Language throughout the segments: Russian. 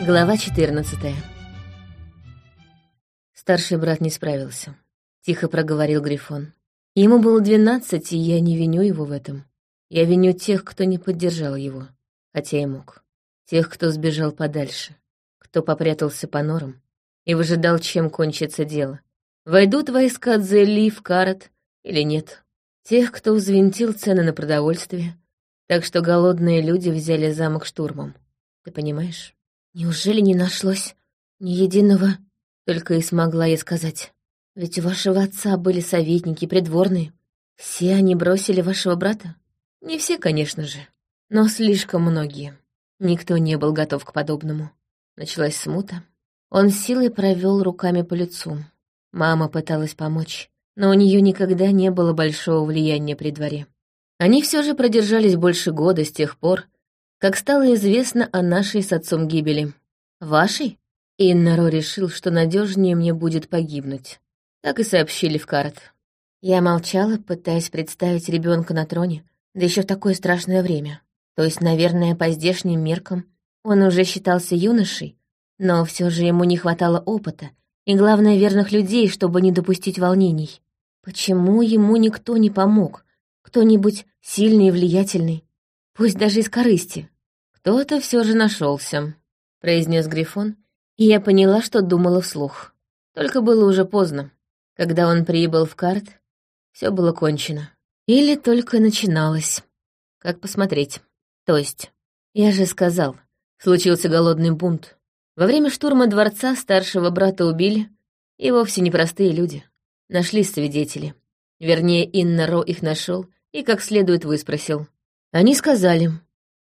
Глава 14 Старший брат не справился. Тихо проговорил Грифон. Ему было двенадцать, и я не виню его в этом. Я виню тех, кто не поддержал его, хотя и мог. Тех, кто сбежал подальше, кто попрятался по норам и выжидал, чем кончится дело. Войдут войска Дзели в Карат или нет. Тех, кто взвинтил цены на продовольствие, так что голодные люди взяли замок штурмом. Ты понимаешь? Неужели не нашлось ни единого... Только и смогла я сказать. Ведь у вашего отца были советники, придворные. Все они бросили вашего брата? Не все, конечно же, но слишком многие. Никто не был готов к подобному. Началась смута. Он силой провел руками по лицу. Мама пыталась помочь, но у нее никогда не было большого влияния при дворе. Они все же продержались больше года с тех пор, как стало известно о нашей с отцом гибели. Вашей? Иннаро решил, что надежнее мне будет погибнуть. Так и сообщили в карт. Я молчала, пытаясь представить ребенка на троне, да еще в такое страшное время. То есть, наверное, по здешним меркам он уже считался юношей, но все же ему не хватало опыта и, главное, верных людей, чтобы не допустить волнений. Почему ему никто не помог? Кто-нибудь сильный и влиятельный? Пусть даже из корысти. Кто-то все же нашелся, произнес Грифон, и я поняла, что думала вслух. Только было уже поздно. Когда он прибыл в карт, все было кончено. Или только начиналось. Как посмотреть. То есть, я же сказал, случился голодный бунт. Во время штурма дворца старшего брата убили, и вовсе непростые люди. Нашлись свидетели. Вернее, Инна Ро их нашел и как следует выспросил. Они сказали,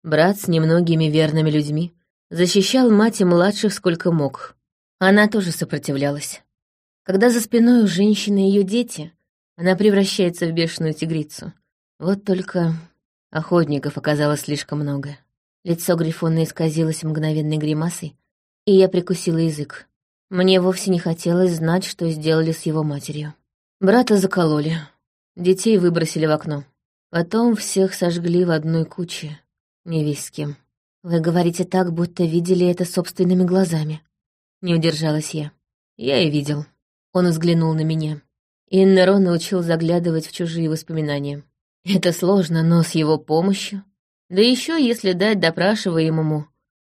брат с немногими верными людьми Защищал мать и младших сколько мог. Она тоже сопротивлялась. Когда за спиной у женщины ее дети, она превращается в бешеную тигрицу. Вот только охотников оказалось слишком много. Лицо Грифона исказилось мгновенной гримасой, и я прикусила язык. Мне вовсе не хотелось знать, что сделали с его матерью. Брата закололи, детей выбросили в окно. Потом всех сожгли в одной куче, не весь с кем. «Вы говорите так, будто видели это собственными глазами». Не удержалась я. Я и видел. Он взглянул на меня. Иннеро научил заглядывать в чужие воспоминания. Это сложно, но с его помощью. Да еще если дать допрашиваемому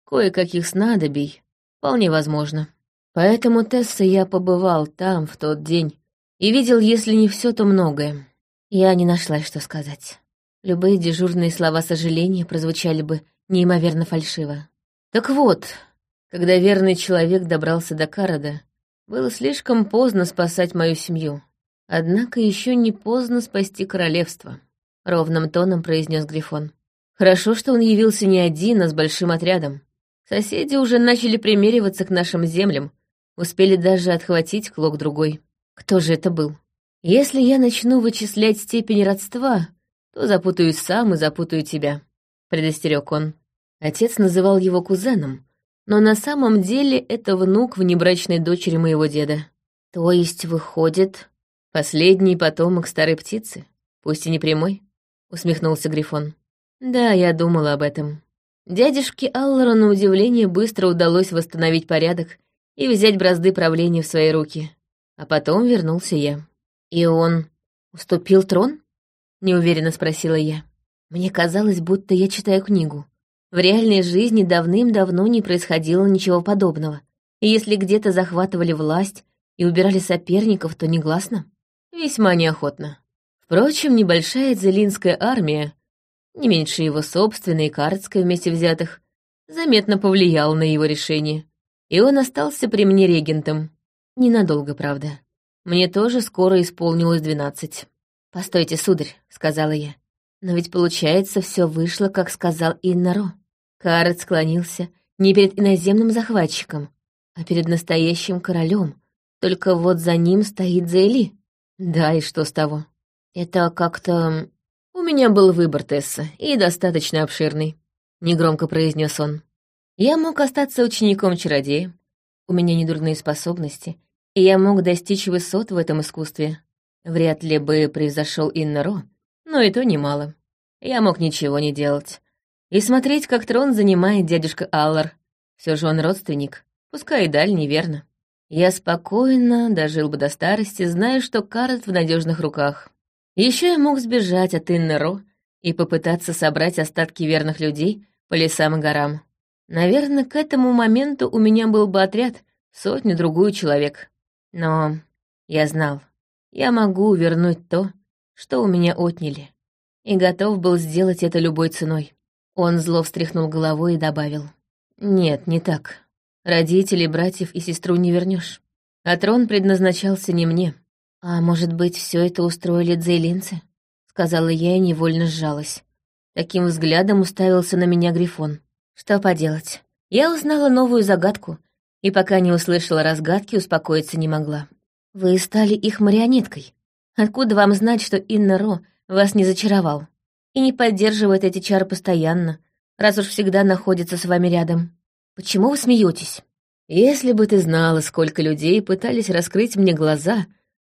кое-каких снадобий, вполне возможно. Поэтому, Тесса, я побывал там в тот день и видел, если не все, то многое. Я не нашла, что сказать. Любые дежурные слова сожаления прозвучали бы неимоверно фальшиво. Так вот, когда верный человек добрался до Карада, было слишком поздно спасать мою семью. Однако еще не поздно спасти королевство, — ровным тоном произнес Грифон. Хорошо, что он явился не один, а с большим отрядом. Соседи уже начали примериваться к нашим землям, успели даже отхватить клок другой. Кто же это был? Если я начну вычислять степень родства, то запутаюсь сам и запутаю тебя, — предостерег он. Отец называл его кузеном, но на самом деле это внук внебрачной дочери моего деда. То есть, выходит, последний потомок старой птицы, пусть и не прямой, усмехнулся Грифон. Да, я думала об этом. Дядюшке Аллару на удивление быстро удалось восстановить порядок и взять бразды правления в свои руки. А потом вернулся я. И он уступил трон? Неуверенно спросила я. Мне казалось, будто я читаю книгу. В реальной жизни давным-давно не происходило ничего подобного. И если где-то захватывали власть и убирали соперников, то негласно. Весьма неохотно. Впрочем, небольшая дзелинская армия, не меньше его собственной и Картской вместе взятых, заметно повлияла на его решение. И он остался при мне регентом. Ненадолго, правда. Мне тоже скоро исполнилось двенадцать. «Постойте, сударь», — сказала я. «Но ведь, получается, все вышло, как сказал Иннаро. Карет склонился не перед иноземным захватчиком, а перед настоящим королем. Только вот за ним стоит Зейли. Да, и что с того? Это как-то... У меня был выбор, Тесса, и достаточно обширный, — негромко произнес он. Я мог остаться учеником чародея, у меня недурные способности, и я мог достичь высот в этом искусстве. Вряд ли бы произошел Иннаро, но и то немало. Я мог ничего не делать, и смотреть, как трон занимает дядюшка Аллар. Все же он родственник, пускай и дальний, верно. Я спокойно дожил бы до старости, зная, что Карет в надежных руках. Еще я мог сбежать от Инны Ро и попытаться собрать остатки верных людей по лесам и горам. Наверное, к этому моменту у меня был бы отряд, сотню-другую человек. Но я знал, я могу вернуть то, что у меня отняли, и готов был сделать это любой ценой. Он зло встряхнул головой и добавил. «Нет, не так. Родителей, братьев и сестру не вернешь. А трон предназначался не мне. А может быть, все это устроили дзейлинцы? Сказала я и невольно сжалась. Таким взглядом уставился на меня Грифон. Что поделать? Я узнала новую загадку, и пока не услышала разгадки, успокоиться не могла. Вы стали их марионеткой. Откуда вам знать, что Инна Ро вас не зачаровал? И не поддерживает эти чары постоянно, раз уж всегда находится с вами рядом. Почему вы смеетесь? Если бы ты знала, сколько людей пытались раскрыть мне глаза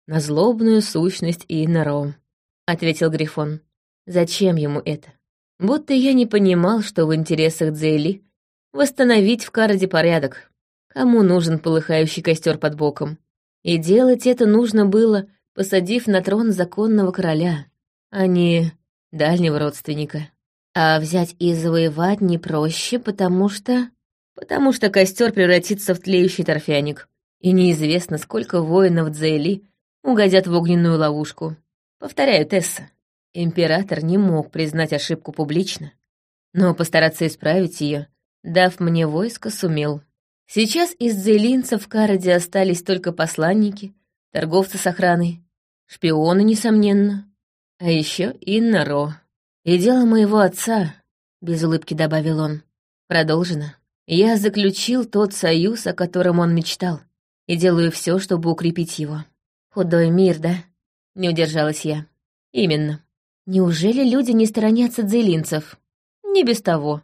на злобную сущность Иннаро, ответил Грифон. Зачем ему это? Будто я не понимал, что в интересах Дзейли восстановить в Караде порядок. Кому нужен полыхающий костер под боком? И делать это нужно было, посадив на трон законного короля, а не дальнего родственника. А взять и завоевать не проще, потому что потому что костер превратится в тлеющий торфяник, и неизвестно, сколько воинов Дзейли угодят в огненную ловушку. Повторяю, Тесса, император не мог признать ошибку публично, но постараться исправить ее, дав мне войско, сумел. Сейчас из дзейлинцев в Караде остались только посланники, торговцы с охраной, шпионы, несомненно, а еще и Наро. И дело моего отца, без улыбки добавил он, продолжено. Я заключил тот союз, о котором он мечтал, и делаю все, чтобы укрепить его. Худой мир, да? Не удержалась я. Именно. Неужели люди не сторонятся дзейлинцев? Не без того.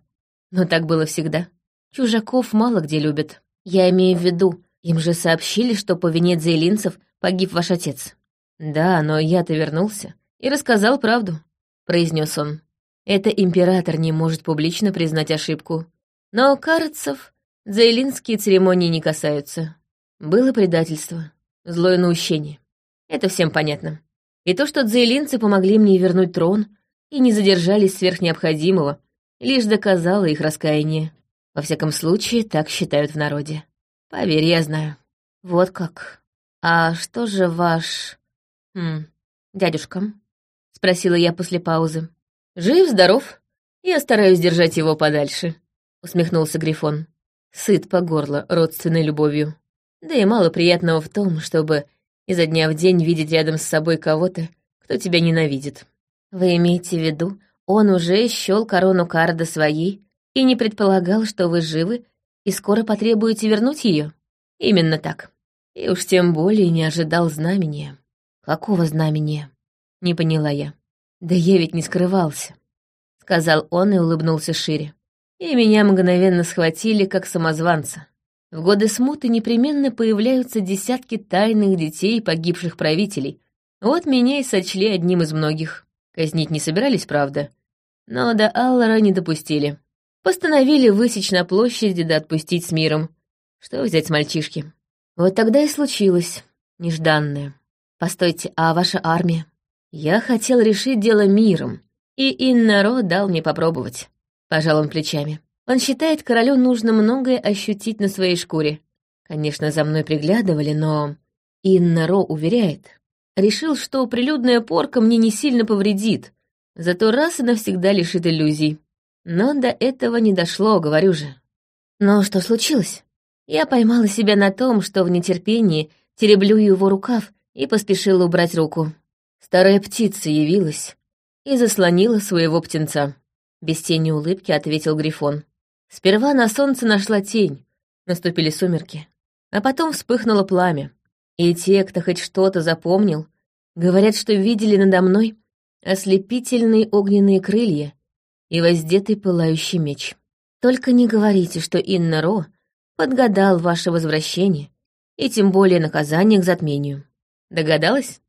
Но так было всегда. Чужаков мало где любят. Я имею в виду, им же сообщили, что по вине дзейлинцев погиб ваш отец. Да, но я-то вернулся и рассказал правду, произнес он. Это император не может публично признать ошибку, но карцев заилинские церемонии не касаются. Было предательство, злое наущение. Это всем понятно. И то, что дзейлинцы помогли мне вернуть трон и не задержались сверх необходимого, лишь доказало их раскаяние. Во всяком случае, так считают в народе. Поверь, я знаю. Вот как. А что же ваш... Хм, дядюшка? Спросила я после паузы. Жив-здоров. Я стараюсь держать его подальше усмехнулся Грифон. Сыт по горло родственной любовью. Да и мало приятного в том, чтобы изо дня в день видеть рядом с собой кого-то, кто тебя ненавидит. Вы имеете в виду, он уже счёл корону Карда своей и не предполагал, что вы живы и скоро потребуете вернуть ее? Именно так. И уж тем более не ожидал знамения. Какого знамения? Не поняла я. Да я ведь не скрывался. Сказал он и улыбнулся шире и меня мгновенно схватили как самозванца. В годы смуты непременно появляются десятки тайных детей погибших правителей. Вот меня и сочли одним из многих. Казнить не собирались, правда. Но до Аллара не допустили. Постановили высечь на площади да отпустить с миром. Что взять с мальчишки? Вот тогда и случилось. Нежданное. Постойте, а ваша армия? Я хотел решить дело миром, и Иннаро дал мне попробовать. Пожал он плечами. Он считает, королю нужно многое ощутить на своей шкуре. Конечно, за мной приглядывали, но... Инна Ро уверяет. Решил, что прилюдная порка мне не сильно повредит, зато раз и навсегда лишит иллюзий. Но до этого не дошло, говорю же. Но что случилось? Я поймала себя на том, что в нетерпении тереблю его рукав и поспешила убрать руку. Старая птица явилась и заслонила своего птенца. Без тени улыбки ответил Грифон. Сперва на солнце нашла тень, наступили сумерки, а потом вспыхнуло пламя. И те, кто хоть что-то запомнил, говорят, что видели надо мной ослепительные огненные крылья и воздетый пылающий меч. Только не говорите, что Инна Ро подгадал ваше возвращение и тем более наказание к затмению. Догадалась?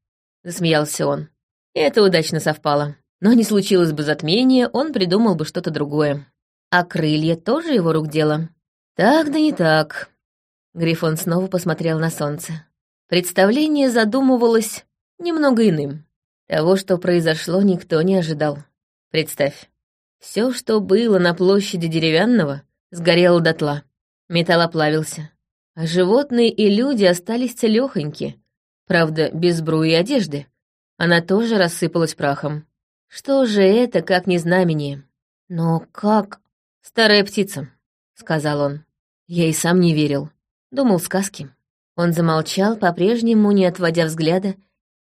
Засмеялся он. Это удачно совпало. Но не случилось бы затмения, он придумал бы что-то другое. А крылья тоже его рук дело. Так да не так. Грифон снова посмотрел на солнце. Представление задумывалось немного иным. Того, что произошло, никто не ожидал. Представь, все, что было на площади деревянного, сгорело дотла. Металл оплавился. А животные и люди остались целёхоньки. Правда, без бруи и одежды. Она тоже рассыпалась прахом. Что же это, как не знамение? Но как... Старая птица, — сказал он. Я и сам не верил. Думал сказки. Он замолчал, по-прежнему не отводя взгляда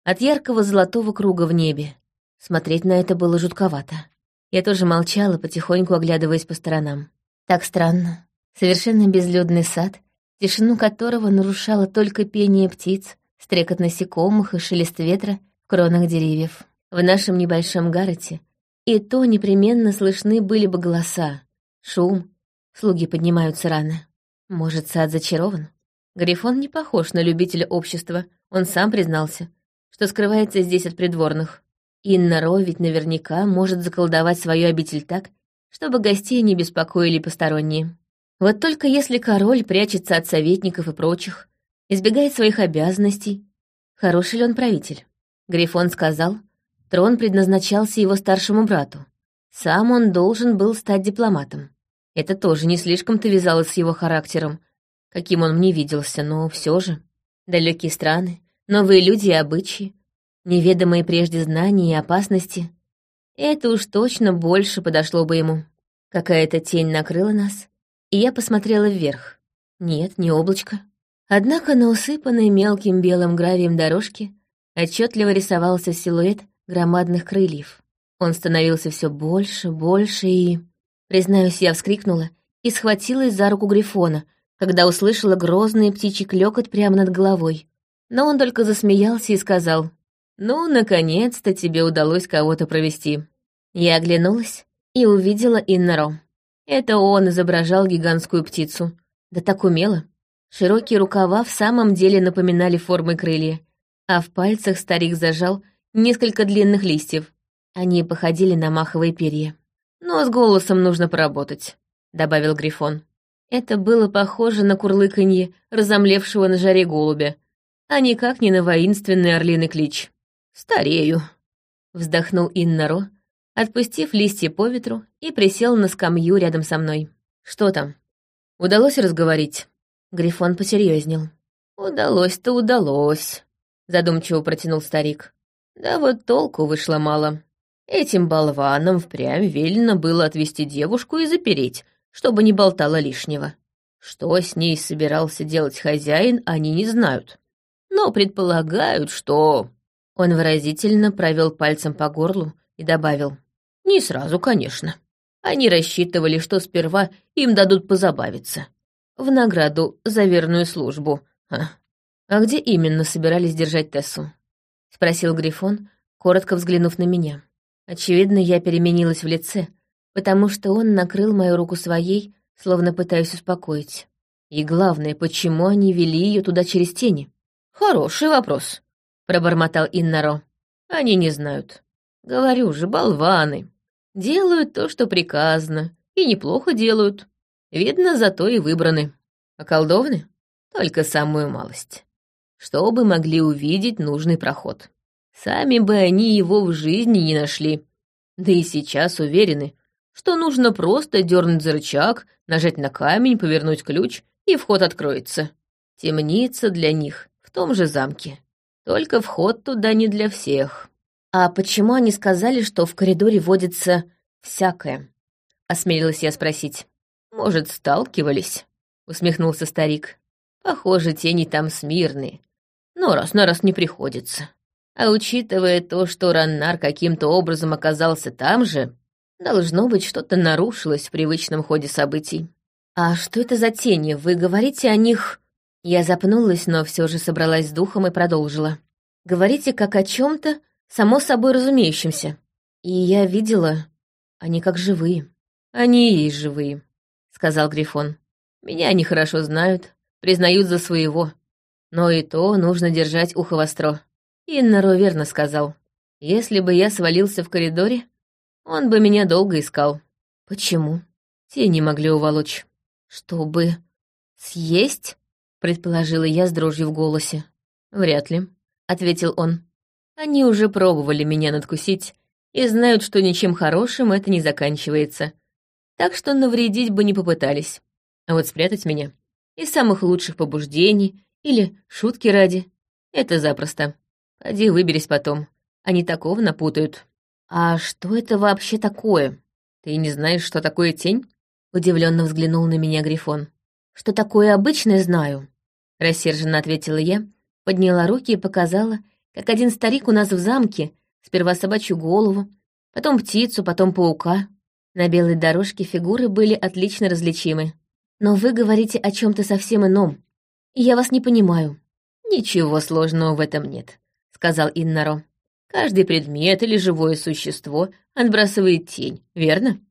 от яркого золотого круга в небе. Смотреть на это было жутковато. Я тоже молчала, потихоньку оглядываясь по сторонам. Так странно. Совершенно безлюдный сад, тишину которого нарушало только пение птиц, стрекот насекомых и шелест ветра в кронах деревьев. В нашем небольшом гароте и то непременно слышны были бы голоса, шум, слуги поднимаются рано. Может, сад зачарован? Грифон не похож на любителя общества, он сам признался, что скрывается здесь от придворных. Инна Ро ведь наверняка может заколдовать свою обитель так, чтобы гостей не беспокоили посторонние. Вот только если король прячется от советников и прочих, избегает своих обязанностей, хороший ли он правитель? Грифон сказал, трон предназначался его старшему брату. Сам он должен был стать дипломатом. Это тоже не слишком-то вязалось с его характером, каким он мне виделся, но все же. Далекие страны, новые люди и обычаи, неведомые прежде знания и опасности. Это уж точно больше подошло бы ему. Какая-то тень накрыла нас, и я посмотрела вверх. Нет, не облачко. Однако на усыпанной мелким белым гравием дорожке отчетливо рисовался силуэт громадных крыльев. Он становился все больше, больше и... Признаюсь, я вскрикнула и схватилась за руку Грифона, когда услышала грозный птичий клёкот прямо над головой. Но он только засмеялся и сказал, «Ну, наконец-то тебе удалось кого-то провести». Я оглянулась и увидела Иннаро. Это он изображал гигантскую птицу. Да так умело. Широкие рукава в самом деле напоминали формы крылья, а в пальцах старик зажал несколько длинных листьев. Они походили на маховые перья. «Но с голосом нужно поработать», — добавил Грифон. Это было похоже на курлыканье разомлевшего на жаре голубя, а никак не на воинственный орлиный клич. «Старею», — вздохнул Иннаро, отпустив листья по ветру, и присел на скамью рядом со мной. «Что там? Удалось разговорить?» Грифон посерьезнел. «Удалось-то удалось», — задумчиво протянул старик. «Да вот толку вышло мало. Этим болванам впрямь велено было отвести девушку и запереть, чтобы не болтала лишнего. Что с ней собирался делать хозяин, они не знают. Но предполагают, что...» Он выразительно провел пальцем по горлу и добавил. Не сразу, конечно. Они рассчитывали, что сперва им дадут позабавиться. В награду за верную службу. А, а где именно собирались держать Тессу? Спросил Грифон, коротко взглянув на меня. Очевидно, я переменилась в лице, потому что он накрыл мою руку своей, словно пытаясь успокоить. И главное, почему они вели ее туда через тени? Хороший вопрос, пробормотал Иннаро. Они не знают. Говорю же, болваны. Делают то, что приказано, и неплохо делают. Видно, зато и выбраны. А колдовны? Только самую малость. Чтобы могли увидеть нужный проход. Сами бы они его в жизни не нашли. Да и сейчас уверены, что нужно просто дернуть за рычаг, нажать на камень, повернуть ключ, и вход откроется. Темница для них в том же замке. Только вход туда не для всех. «А почему они сказали, что в коридоре водится всякое?» — осмелилась я спросить. «Может, сталкивались?» — усмехнулся старик. «Похоже, тени там смирные, но раз на раз не приходится. А учитывая то, что Раннар каким-то образом оказался там же, должно быть, что-то нарушилось в привычном ходе событий». «А что это за тени? Вы говорите о них...» Я запнулась, но все же собралась с духом и продолжила. «Говорите как о чем то само собой разумеющимся. И я видела, они как живые. Они и есть живые, сказал Грифон. Меня они хорошо знают, признают за своего. Но и то нужно держать ухо востро. Иннаро верно сказал. Если бы я свалился в коридоре, он бы меня долго искал. Почему? Те не могли уволочь. Чтобы... «Съесть?» — предположила я с дрожью в голосе. «Вряд ли», — ответил он. «Они уже пробовали меня надкусить и знают, что ничем хорошим это не заканчивается. Так что навредить бы не попытались. А вот спрятать меня из самых лучших побуждений или шутки ради — это запросто. Поди выберись потом. Они такого напутают. А что это вообще такое? Ты не знаешь, что такое тень? Удивленно взглянул на меня Грифон. Что такое обычное знаю. Рассерженно ответила я, подняла руки и показала, как один старик у нас в замке, сперва собачью голову, потом птицу, потом паука. На белой дорожке фигуры были отлично различимы. Но вы говорите о чем то совсем ином, и я вас не понимаю. Ничего сложного в этом нет, сказал Иннаро. Каждый предмет или живое существо отбрасывает тень, верно?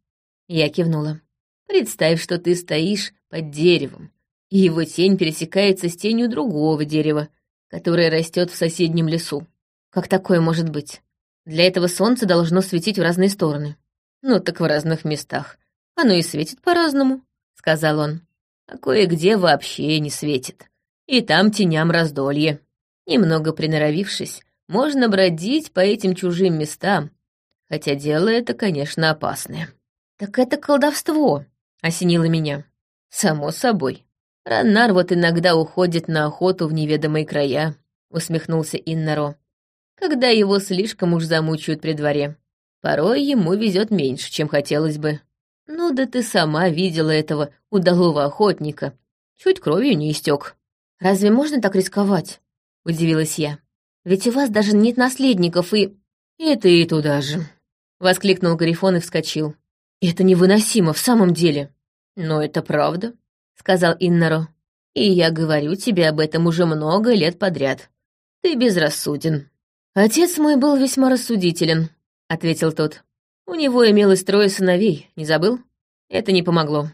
Я кивнула. Представь, что ты стоишь под деревом, и его тень пересекается с тенью другого дерева, которое растет в соседнем лесу. Как такое может быть? Для этого солнце должно светить в разные стороны. Ну так в разных местах. Оно и светит по-разному, сказал он. А кое-где вообще не светит. И там теням раздолье. Немного приноровившись, можно бродить по этим чужим местам, хотя дело это, конечно, опасное. «Так это колдовство», — осенило меня. «Само собой. Раннар вот иногда уходит на охоту в неведомые края», — усмехнулся Иннаро. «Когда его слишком уж замучают при дворе. Порой ему везет меньше, чем хотелось бы. Ну да ты сама видела этого удалого охотника. Чуть кровью не истек. «Разве можно так рисковать?» — удивилась я. Ведь у вас даже нет наследников и...» «И ты туда же», — воскликнул Гарифон и вскочил. «Это невыносимо в самом деле». «Но это правда», — сказал Иннаро. «И я говорю тебе об этом уже много лет подряд. Ты безрассуден». «Отец мой был весьма рассудителен», — ответил тот. «У него имелось трое сыновей, не забыл? Это не помогло».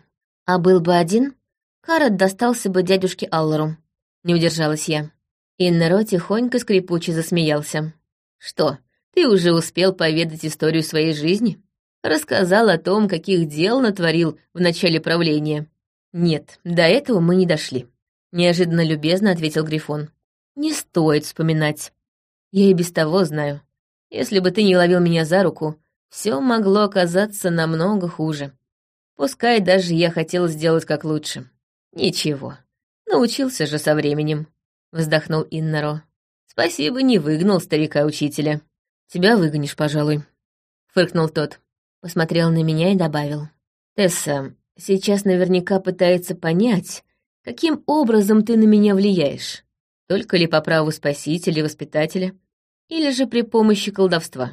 «А был бы один, Карат достался бы дядюшке Аллару», — не удержалась я. Иннеро тихонько скрипуче засмеялся. «Что, ты уже успел поведать историю своей жизни? Рассказал о том, каких дел натворил в начале правления?» «Нет, до этого мы не дошли», — неожиданно любезно ответил Грифон. «Не стоит вспоминать. Я и без того знаю. Если бы ты не ловил меня за руку, все могло оказаться намного хуже. Пускай даже я хотел сделать как лучше. Ничего, научился же со временем. — вздохнул Иннаро. «Спасибо, не выгнал старика-учителя. Тебя выгонишь, пожалуй», — фыркнул тот. Посмотрел на меня и добавил. «Тесса сейчас наверняка пытается понять, каким образом ты на меня влияешь. Только ли по праву спасителя и воспитателя, или же при помощи колдовства.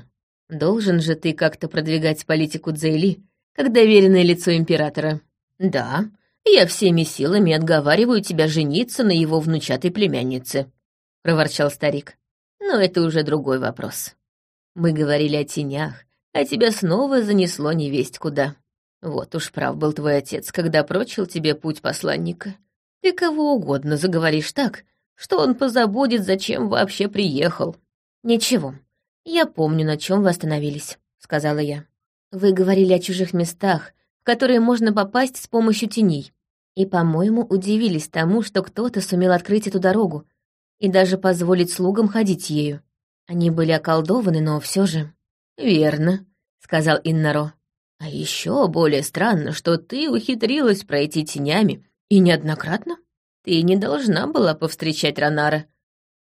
Должен же ты как-то продвигать политику Дзейли, как доверенное лицо императора. Да, я всеми силами отговариваю тебя жениться на его внучатой племяннице», — проворчал старик. «Но это уже другой вопрос. Мы говорили о тенях, а тебя снова занесло невесть куда. Вот уж прав был твой отец, когда прочил тебе путь посланника. Ты кого угодно заговоришь так, что он позабудет, зачем вообще приехал». «Ничего, я помню, на чем вы остановились», — сказала я. «Вы говорили о чужих местах, в которые можно попасть с помощью теней и, по-моему, удивились тому, что кто-то сумел открыть эту дорогу и даже позволить слугам ходить ею. Они были околдованы, но все же... «Верно», — сказал Иннаро. «А еще более странно, что ты ухитрилась пройти тенями, и неоднократно. Ты не должна была повстречать Ронара,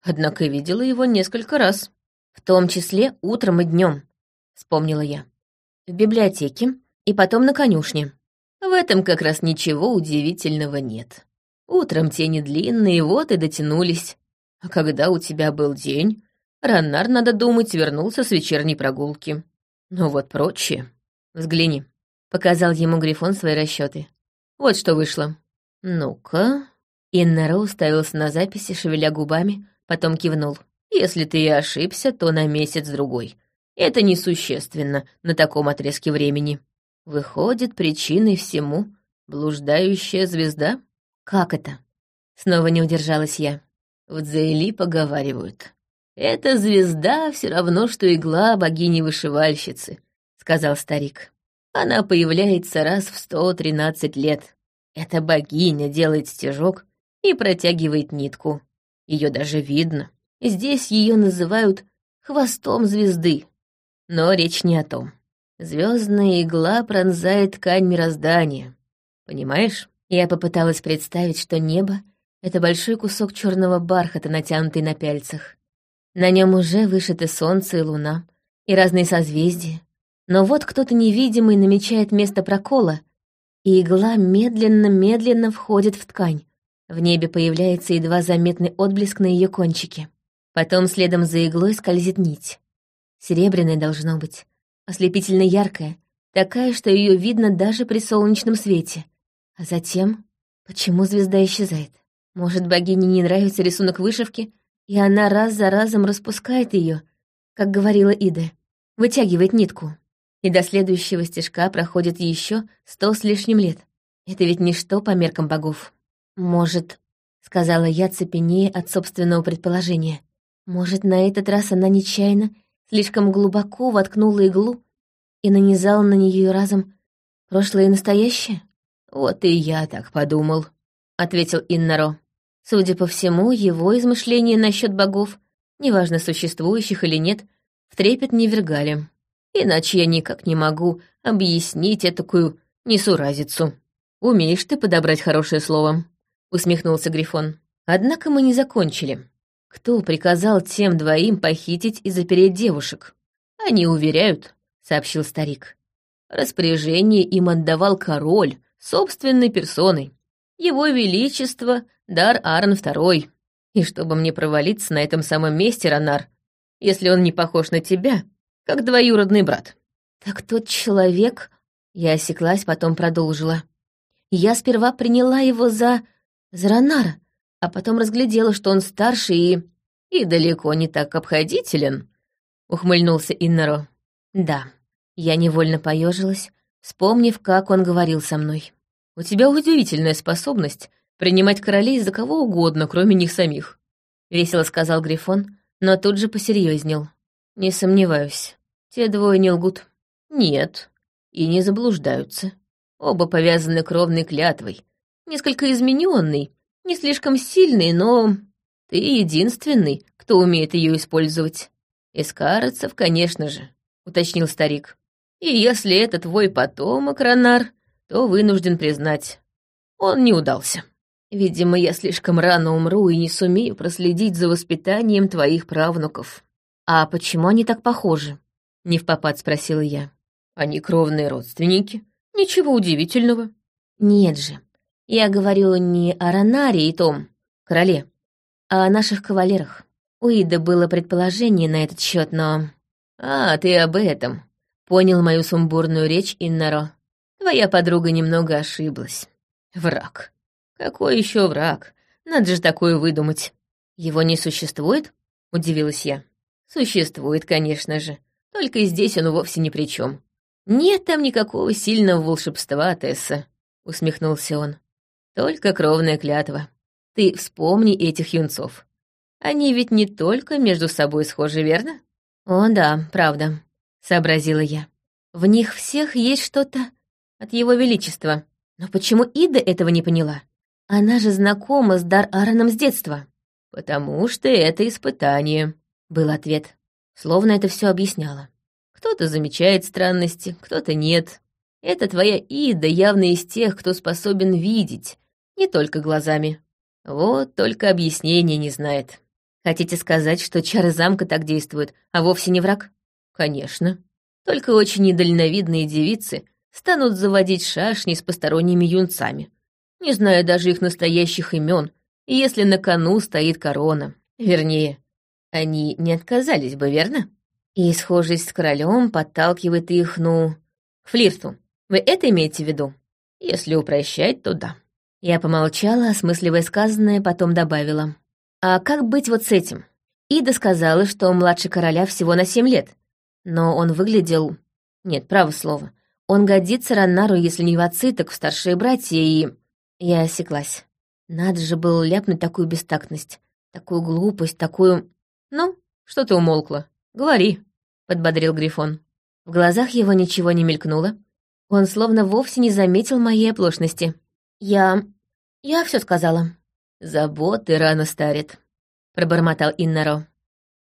однако видела его несколько раз, в том числе утром и днем, вспомнила я. В библиотеке и потом на конюшне. В этом как раз ничего удивительного нет. Утром тени длинные, вот и дотянулись. А когда у тебя был день, Раннар, надо думать, вернулся с вечерней прогулки. Но вот прочее... Взгляни. Показал ему Грифон свои расчеты. Вот что вышло. Ну-ка... Иннара уставился на записи, шевеля губами, потом кивнул. «Если ты и ошибся, то на месяц-другой. Это несущественно на таком отрезке времени. Выходит, причиной всему блуждающая звезда? Как это? Снова не удержалась я. В Дзейли поговаривают. «Эта звезда все равно, что игла богини-вышивальщицы», — сказал старик. «Она появляется раз в сто тринадцать лет. Это богиня делает стежок и протягивает нитку. Ее даже видно. Здесь ее называют хвостом звезды. Но речь не о том. Звездная игла пронзает ткань мироздания. Понимаешь? Я попыталась представить, что небо — это большой кусок черного бархата, натянутый на пяльцах. На нем уже вышиты солнце и луна, и разные созвездия. Но вот кто-то невидимый намечает место прокола, и игла медленно-медленно входит в ткань. В небе появляется едва заметный отблеск на ее кончике. Потом следом за иглой скользит нить. Серебряная должно быть, ослепительно яркая, такая, что ее видно даже при солнечном свете. А затем, почему звезда исчезает? Может, богине не нравится рисунок вышивки, и она раз за разом распускает ее, как говорила Ида, вытягивает нитку. И до следующего стежка проходит еще сто с лишним лет. Это ведь ничто по меркам богов. Может, сказала я цепенея от собственного предположения, может, на этот раз она нечаянно слишком глубоко воткнула иглу и нанизала на нее разом прошлое и настоящее? Вот и я так подумал, ответил Иннаро. Судя по всему, его измышления насчет богов, неважно, существующих или нет, в трепет не вергали. Иначе я никак не могу объяснить этакую несуразицу. Умеешь ты подобрать хорошее слово, усмехнулся Грифон. Однако мы не закончили. Кто приказал тем двоим похитить и запереть девушек? Они уверяют, сообщил старик. Распоряжение им отдавал король собственной персоной. Его Величество Дар Аарон II. И чтобы мне провалиться на этом самом месте, Ронар, если он не похож на тебя, как двоюродный брат. Так тот человек... Я осеклась, потом продолжила. Я сперва приняла его за... за Ронара, а потом разглядела, что он старше и... и далеко не так обходителен, — ухмыльнулся Иннаро. Да, я невольно поежилась, вспомнив, как он говорил со мной. «У тебя удивительная способность принимать королей за кого угодно, кроме них самих», — весело сказал Грифон, но тут же посерьезнел. «Не сомневаюсь, те двое не лгут». «Нет, и не заблуждаются. Оба повязаны кровной клятвой, несколько измененной, не слишком сильный, но ты единственный, кто умеет ее использовать. Из конечно же, уточнил старик. И если это твой потомок, Ронар, то вынужден признать, он не удался. Видимо, я слишком рано умру и не сумею проследить за воспитанием твоих правнуков. А почему они так похожи? Не в попад спросила я. Они кровные родственники. Ничего удивительного. Нет же, я говорю не о Ронаре и том, короле, а о наших кавалерах. У Иды было предположение на этот счет, но... А, ты об этом. Понял мою сумбурную речь Иннаро. Твоя подруга немного ошиблась. Враг. Какой еще враг? Надо же такое выдумать. Его не существует? Удивилась я. Существует, конечно же. Только здесь он вовсе ни при чем. Нет там никакого сильного волшебства, Тесса, усмехнулся он. Только кровная клятва. Ты вспомни этих юнцов. Они ведь не только между собой схожи, верно? О, да, правда, сообразила я. В них всех есть что-то от его величества. Но почему Ида этого не поняла? Она же знакома с Дар Аароном с детства. Потому что это испытание, был ответ. Словно это все объясняло. Кто-то замечает странности, кто-то нет. Это твоя Ида явно из тех, кто способен видеть, не только глазами. Вот только объяснения не знает. Хотите сказать, что чары замка так действуют, а вовсе не враг? Конечно. Только очень недальновидные девицы станут заводить шашни с посторонними юнцами, не зная даже их настоящих имен, если на кону стоит корона. Вернее, они не отказались бы, верно? И схожесть с королем подталкивает их, ну, к флирту. Вы это имеете в виду? Если упрощать, то да. Я помолчала, осмысливая сказанное, потом добавила. «А как быть вот с этим?» Ида сказала, что младше короля всего на семь лет, но он выглядел... Нет, право слово. Он годится Раннару, если не в отцы, так в старшие братья, и... Я осеклась. Надо же было ляпнуть такую бестактность, такую глупость, такую... Ну, что ты умолкла? Говори, — подбодрил Грифон. В глазах его ничего не мелькнуло. Он словно вовсе не заметил моей оплошности. Я... я все сказала». «Заботы рано старят», — пробормотал Иннаро.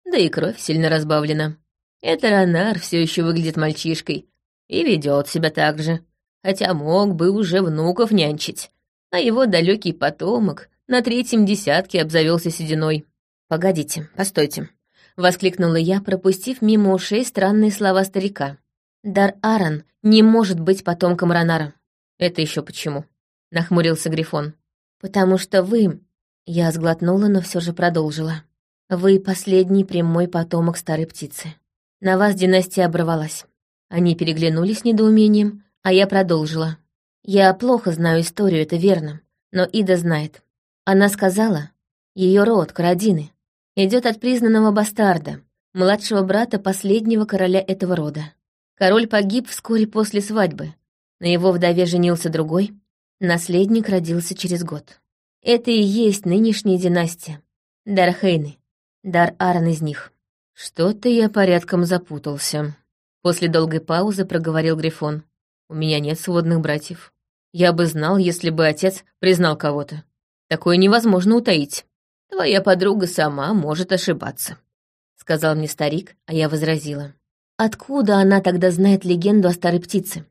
«Да и кровь сильно разбавлена. Это Ронар все еще выглядит мальчишкой и ведет себя так же, хотя мог бы уже внуков нянчить, а его далекий потомок на третьем десятке обзавелся сединой. «Погодите, постойте», — воскликнула я, пропустив мимо ушей странные слова старика. «Дар Аарон не может быть потомком Ронара». «Это еще почему?» — нахмурился Грифон. «Потому что вы...» Я сглотнула, но все же продолжила. «Вы последний прямой потомок старой птицы. На вас династия оборвалась». Они переглянулись недоумением, а я продолжила. «Я плохо знаю историю, это верно, но Ида знает. Она сказала, ее род, Карадины, идет от признанного бастарда, младшего брата последнего короля этого рода. Король погиб вскоре после свадьбы. На его вдове женился другой. Наследник родился через год. Это и есть нынешняя династия. Дархейны. Дар Аарон из них. Что-то я порядком запутался. После долгой паузы проговорил Грифон. У меня нет сводных братьев. Я бы знал, если бы отец признал кого-то. Такое невозможно утаить. Твоя подруга сама может ошибаться», — сказал мне старик, а я возразила. «Откуда она тогда знает легенду о старой птице?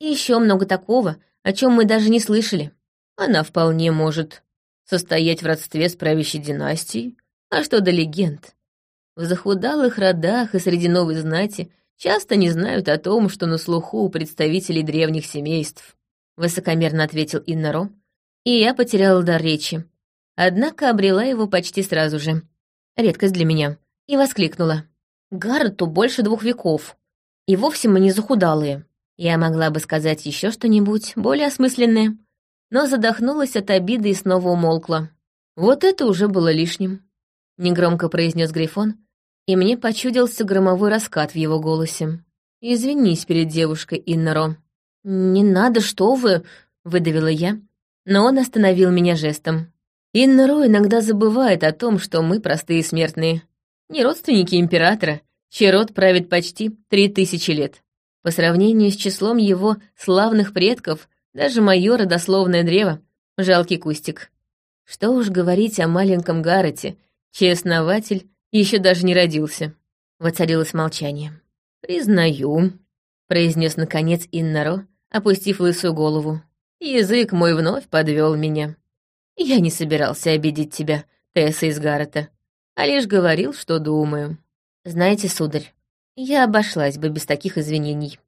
И еще много такого, о чем мы даже не слышали. Она вполне может состоять в родстве с правящей династией. А что до легенд? В захудалых родах и среди новой знати часто не знают о том, что на слуху у представителей древних семейств», — высокомерно ответил Иннаро, и я потеряла дар речи. Однако обрела его почти сразу же. Редкость для меня. И воскликнула. «Гаррету больше двух веков. И вовсе мы не захудалые». Я могла бы сказать еще что-нибудь более осмысленное, но задохнулась от обиды и снова умолкла. Вот это уже было лишним. Негромко произнес Грифон, и мне почудился громовой раскат в его голосе. «Извинись перед девушкой, Иннаро». «Не надо, что вы!» — выдавила я, но он остановил меня жестом. Иннаро иногда забывает о том, что мы простые смертные. Не родственники императора, чей род правит почти три тысячи лет. По сравнению с числом его славных предков, даже мое родословное древо — жалкий кустик. Что уж говорить о маленьком Гаррете, чей основатель еще даже не родился. Воцарилось молчание. «Признаю», — произнес наконец Иннаро, опустив лысую голову. Язык мой вновь подвел меня. Я не собирался обидеть тебя, Тесса из Гаррета, а лишь говорил, что думаю. Знаете, сударь, я обошлась бы без таких извинений.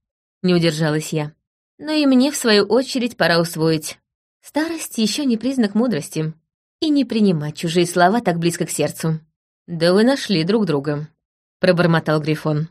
Не удержалась я. Но и мне, в свою очередь, пора усвоить. Старость еще не признак мудрости. И не принимать чужие слова так близко к сердцу. «Да вы нашли друг друга», — пробормотал Грифон.